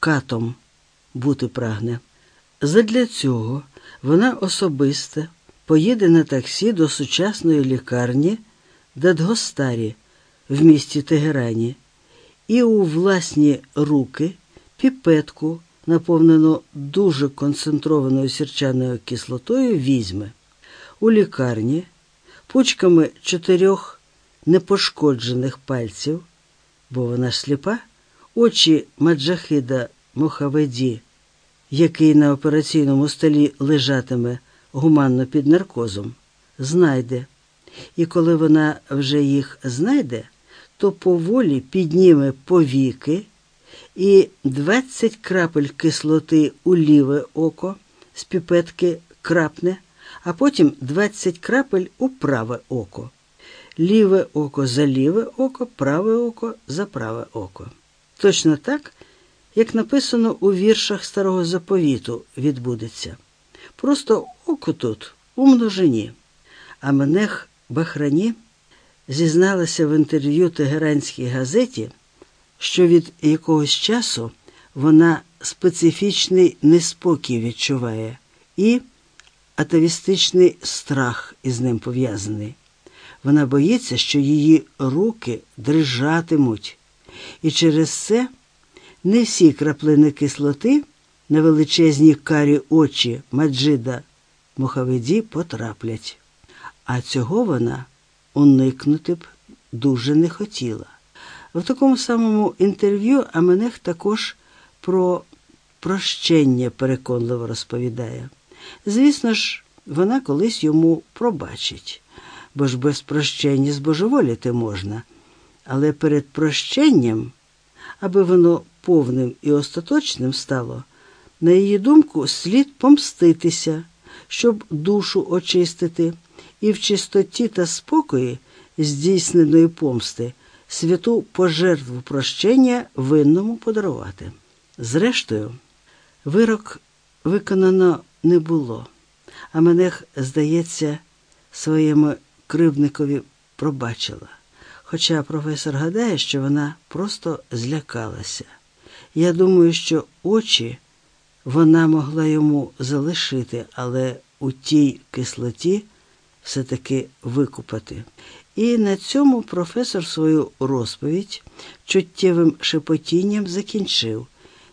катом бути прагне. Задля цього вона особисто поїде на таксі до сучасної лікарні Дадгостарі в місті Тегерані і у власні руки піпетку, наповнену дуже концентрованою сірчаною кислотою, візьме. У лікарні пучками чотирьох непошкоджених пальців, бо вона сліпа, очі Маджахида Мохаведі, який на операційному столі лежатиме гуманно під наркозом, знайде. І коли вона вже їх знайде, то поволі підніме повіки і 20 крапель кислоти у ліве око з піпетки крапне, а потім 20 крапель у праве око. Ліве око за ліве око, праве око за праве око. Точно так, як написано у віршах старого заповіту, відбудеться. Просто око тут у множині. А Менех Бахрані зізналася в інтерв'ю Тегеранській газеті, що від якогось часу вона специфічний неспокій відчуває і атавістичний страх із ним пов'язаний. Вона боїться, що її руки дрижатимуть, і через це не всі краплини кислоти на величезні карі очі Маджида Мохаведі потраплять. А цього вона уникнути б дуже не хотіла. В такому самому інтерв'ю Аменех також про прощення переконливо розповідає. Звісно ж, вона колись йому пробачить, бо ж без прощення збожеволіти можна. Але перед прощенням, аби воно повним і остаточним стало, на її думку, слід помститися, щоб душу очистити і в чистоті та спокої здійсненої помсти святу пожертву прощення винному подарувати. Зрештою, вирок виконано не було, а мене, здається, своєму кривдникові пробачила. Хоча професор гадає, що вона просто злякалася. Я думаю, що очі вона могла йому залишити, але у тій кислоті все-таки викупати. І на цьому професор свою розповідь чуттєвим шепотінням закінчив,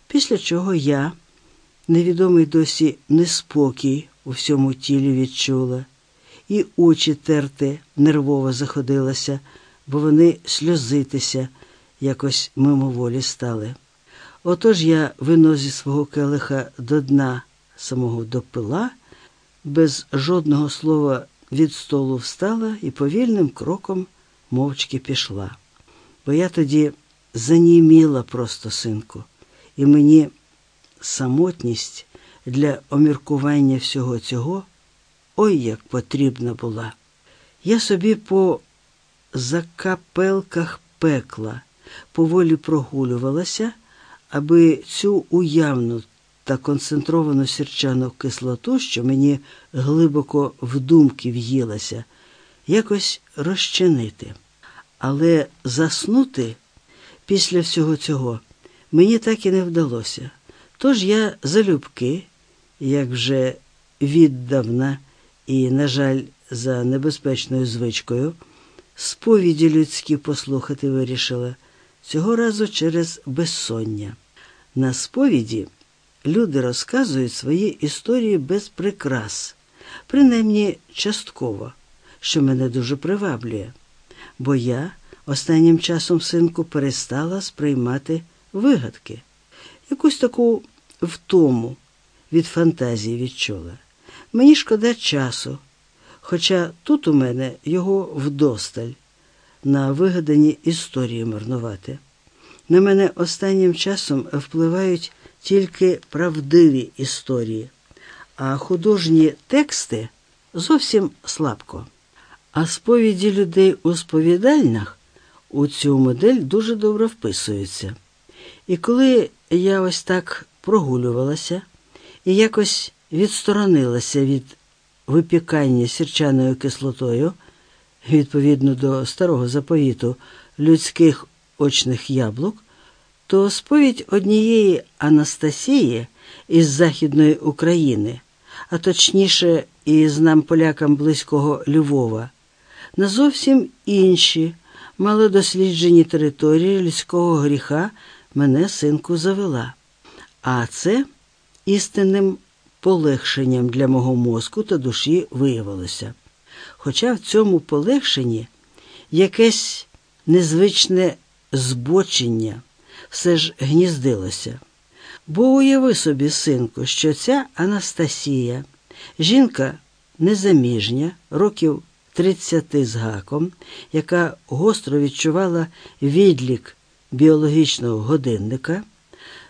після чого я, невідомий досі неспокій у всьому тілі відчула, і очі терти нервово заходилася, бо вони сльозитися якось мимоволі стали. Отож я вино зі свого келиха до дна самого допила, без жодного слова від столу встала і повільним кроком мовчки пішла. Бо я тоді заніміла просто синку, і мені самотність для оміркування всього цього ой як потрібна була. Я собі по закапелках пекла поволі прогулювалася, аби цю уявну та концентровану сірчану кислоту, що мені глибоко в думки в'їлася, якось розчинити. Але заснути після всього цього мені так і не вдалося. Тож я залюбки, як вже віддавна і, на жаль, за небезпечною звичкою, сповіді людські послухати вирішила, цього разу через безсоння. На сповіді люди розказують свої історії без прикрас, принаймні частково, що мене дуже приваблює, бо я останнім часом синку перестала сприймати вигадки, якусь таку втому від фантазії відчула. Мені шкода часу, хоча тут у мене його вдосталь на вигадані історії марнувати. На мене останнім часом впливають тільки правдиві історії, а художні тексти зовсім слабко. А сповіді людей у сповідальнях у цю модель дуже добре вписуються. І коли я ось так прогулювалася і якось відсторонилася від випікання сірчаною кислотою, відповідно до старого заповіту людських очних яблук, то сповідь однієї Анастасії із Західної України, а точніше, із нам полякам близького Львова, на зовсім інші малодосліджені території людського гріха мене синку завела. А це істинним полегшенням для мого мозку та душі виявилося. Хоча в цьому полегшенні якесь незвичне збочення все ж гніздилося. Бо уяви собі, синку, що ця Анастасія, жінка незаміжня, років 30 з гаком, яка гостро відчувала відлік біологічного годинника,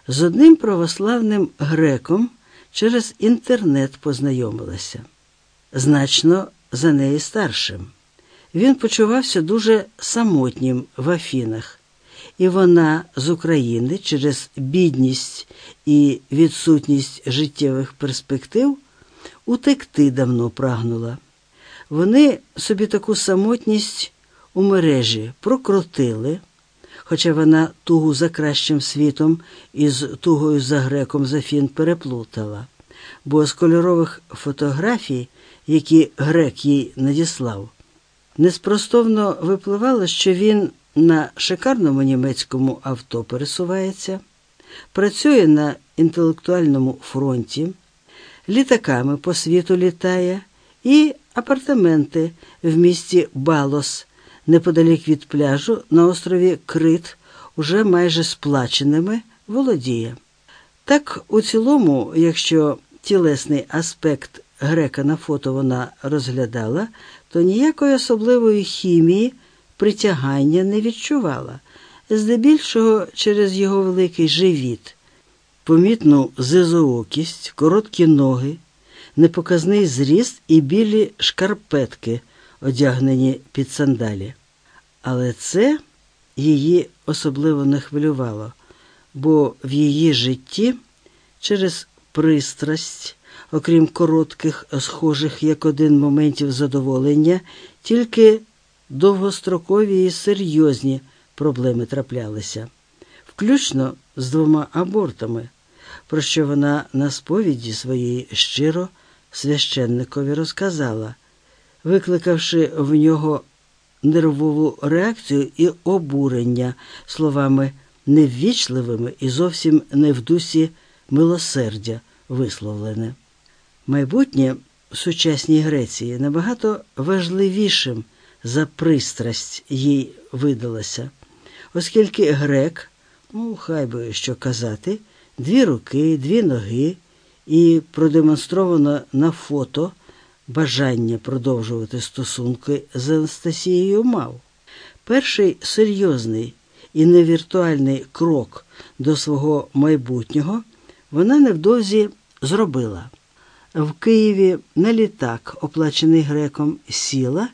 з одним православним греком через інтернет познайомилася, значно за неї старшим. Він почувався дуже самотнім в Афінах, і вона з України через бідність і відсутність життєвих перспектив утекти давно прагнула. Вони собі таку самотність у мережі прокрутили, хоча вона тугу за кращим світом із тугою за греком з Афін переплутала, бо з кольорових фотографій, які грек їй надіслав, неспростовно випливало, що він на шикарному німецькому авто пересувається, працює на інтелектуальному фронті, літаками по світу літає і апартаменти в місті Балос, неподалік від пляжу на острові Крит, уже майже сплаченими, володіє. Так, у цілому, якщо тілесний аспект грека на фото вона розглядала, то ніякої особливої хімії притягання не відчувала, здебільшого через його великий живіт, помітну зизоокість, короткі ноги, непоказний зріст і білі шкарпетки, одягнені під сандалі. Але це її особливо не хвилювало, бо в її житті через пристрасть, окрім коротких, схожих як один моментів задоволення, тільки довгострокові і серйозні проблеми траплялися, включно з двома абортами, про що вона на сповіді своїй щиро священникові розказала, викликавши в нього нервову реакцію і обурення словами неввічливими і зовсім не в дусі милосердя висловлене. Майбутнє в сучасній Греції набагато важливішим за пристрасть їй видалося, оскільки грек, ну, хай би що казати, дві руки, дві ноги і продемонстровано на фото бажання продовжувати стосунки з Анастасією мав. Перший серйозний і невіртуальний крок до свого майбутнього вона невдовзі зробила. В Києві на літак, оплачений греком, сіла